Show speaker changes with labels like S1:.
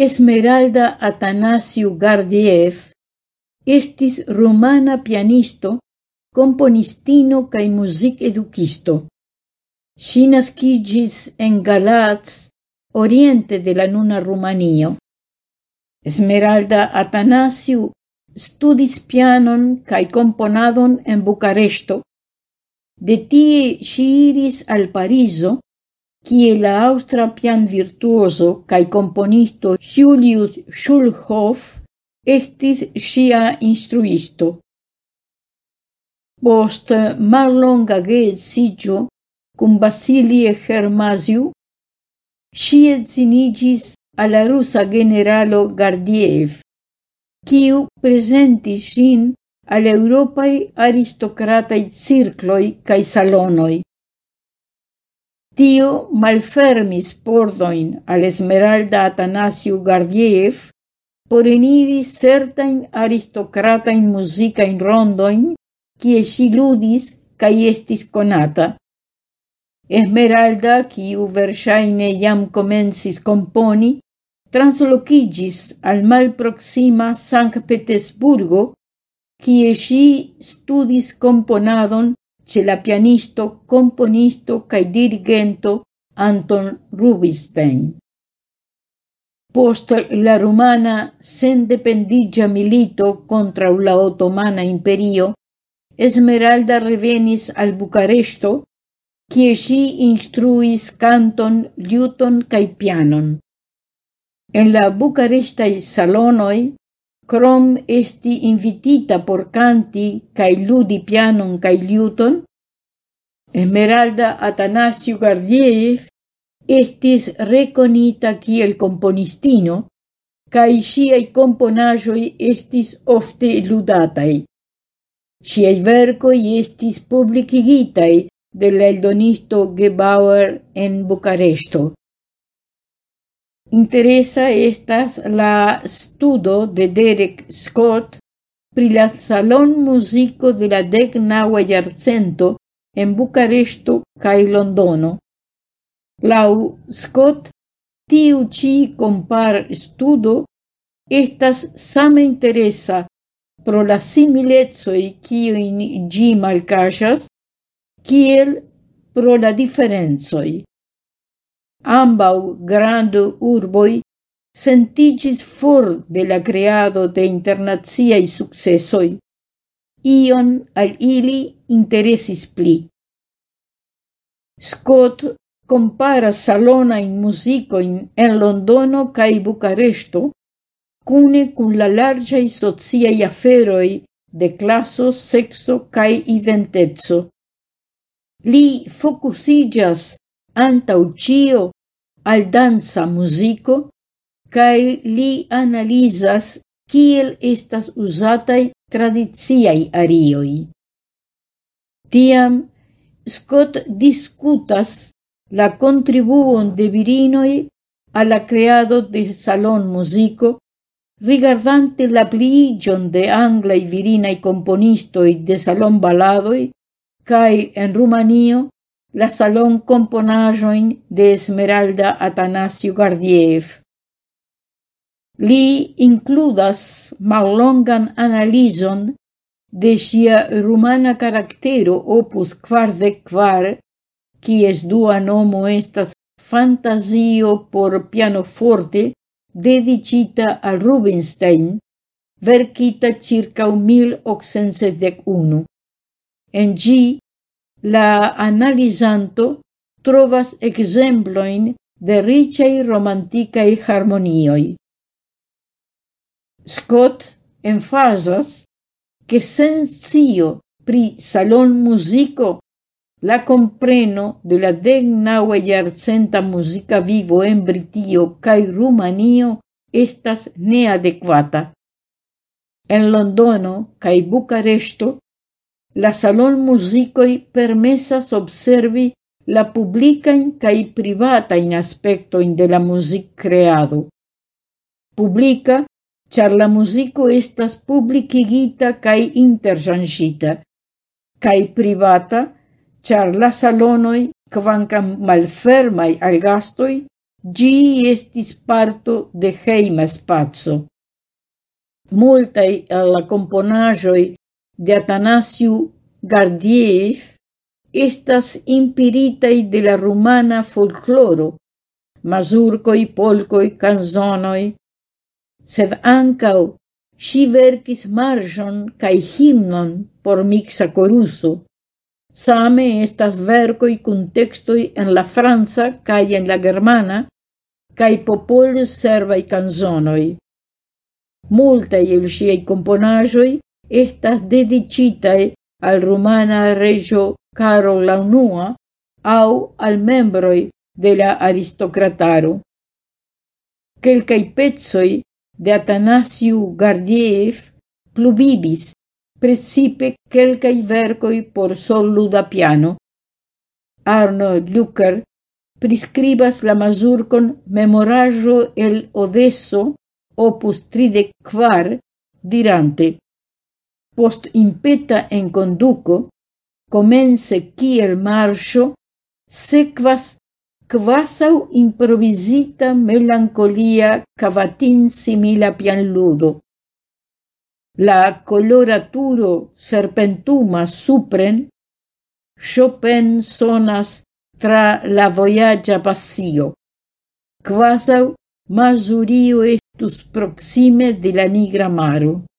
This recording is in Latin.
S1: Esmeralda Atanasiu Gardiev estis rumana pianisto, componistino cae music educisto. Si nascigis en Galatz, oriente de la nuna Rumanio. Esmeralda Atanasiu studis pianon cae komponadon en Bucaresto. De tie si iris al Parizo, kie la austra pian virtuoso cae componisto Julius Schulhoff estis sia instruisto. Post mallonga geedziĝo cum Basilie Hermasiu, ŝi edziniĝis alla rusa generalo Gardiev, kiu presentis sin al europai aristocratai circloi cae salonoi. Tio malfermis pordoin al Esmeralda Atanasiu Gardiev por eniri certain aristocratain musicain rondoin quie si ludis cae estis conata. Esmeralda, quiu versaine iam comensis componi, translocigis al malproksima Sankt-Petersburgo, quie si studis componadon ce la pianisto, componisto cae dirigento Anton Rubinstein. Post la rumana sendependigia milito contra la Otomana Imperio, Esmeralda revenis al Bucaresto, kie si instruis canton, liuton cae pianon. En la Bucarestai salonoi, crom esti invitita por canti cae ludi pianon cae liuton, Esmeralda Atanasio Gardiev estis rekonita kiel componistino, cae siai komponaĵoj estis ofte ludatai. Siai vercoi estis publicigitai del eldonisto Gebauer en Bucaresto. Interesa estas la studo de Derek Scott pri la salon muziko de la deknaŭa iarcento en Bucaresto kaj Londono. Lau Scott, tiu ci kompar studo estas same interesa pro la similecoj kiujn gi malkaŝas, kiel pro la diferencoj ambau grande urboi sentigis for de la creado de internaziai successoi. Ion al ili interesis pli. Scott compara salona in musico in en Londono cae Bucaresto cune cun la largiai sociai aferoi de classo, sexo cae identezzo. Li focusigas al danza musico, kaj li analizas kiel estas uzataj tradiciaj arioj. Tiam Scott discutas la contribuon de virinoi a la creado de salon Musico, rigardante la pliiĝon de anglaj virinaj komponistoj de salon baladoi, kaj en Rumanio la salon componajoin de Esmeralda Atanasio Gardiev. Li includas mallongan analizon de sia rumana caractero opus quardec quar, quies dua nomo estas Fantasio por pianoforte dedicita a Rubinstein, verkita circa 1871. En gi la analizanto trovas exemploin de ricei romanticae harmonioi. Scott enfasas che senzio pri salon musico la compreno de la degnaue iarcenta musica vivo en Britio cae Rumanio estas neadequata. En Londono cae Bucaresto La salon musicoi permesas observi la publica in kai privata in aspecto in de la music creado. Publica, char la musico estas publicigita kaj interjangita, kaj privata, char la salonoi, quancam malfermai al gastoi, gi estis parto de heima spazio. Multai alla la de Atanasiu Gardiev estas impiritai de la rumana folkloro, mazurcoi, polcoi, canzonoi, sed ancau si verkis marjon cae himnon por mixa coruso. Same estas vercoi cun textoi en la Franza cae en la germana, cae popol servai canzonoi. Multae el siei componajoi estas dedicitae al rumana regio Caro la unua au al membroi de la aristocrataro. Quelcai pezoi de Atanasiu Gardiev plubibis, precipe quelcai vercoi por sol luda piano. Arnold Lucker prescribas la mazurcon memorajo el Odesso opus 34 dirante post impeta enconduco, comence kiel marcio, sequas quasau improvisita melancolia cavatin simila pianludo. La coloraturo serpentuma supren, Chopin sonas tra la voyaggia passio, quasau masurio estus proxime de la nigra maro.